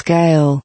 scale.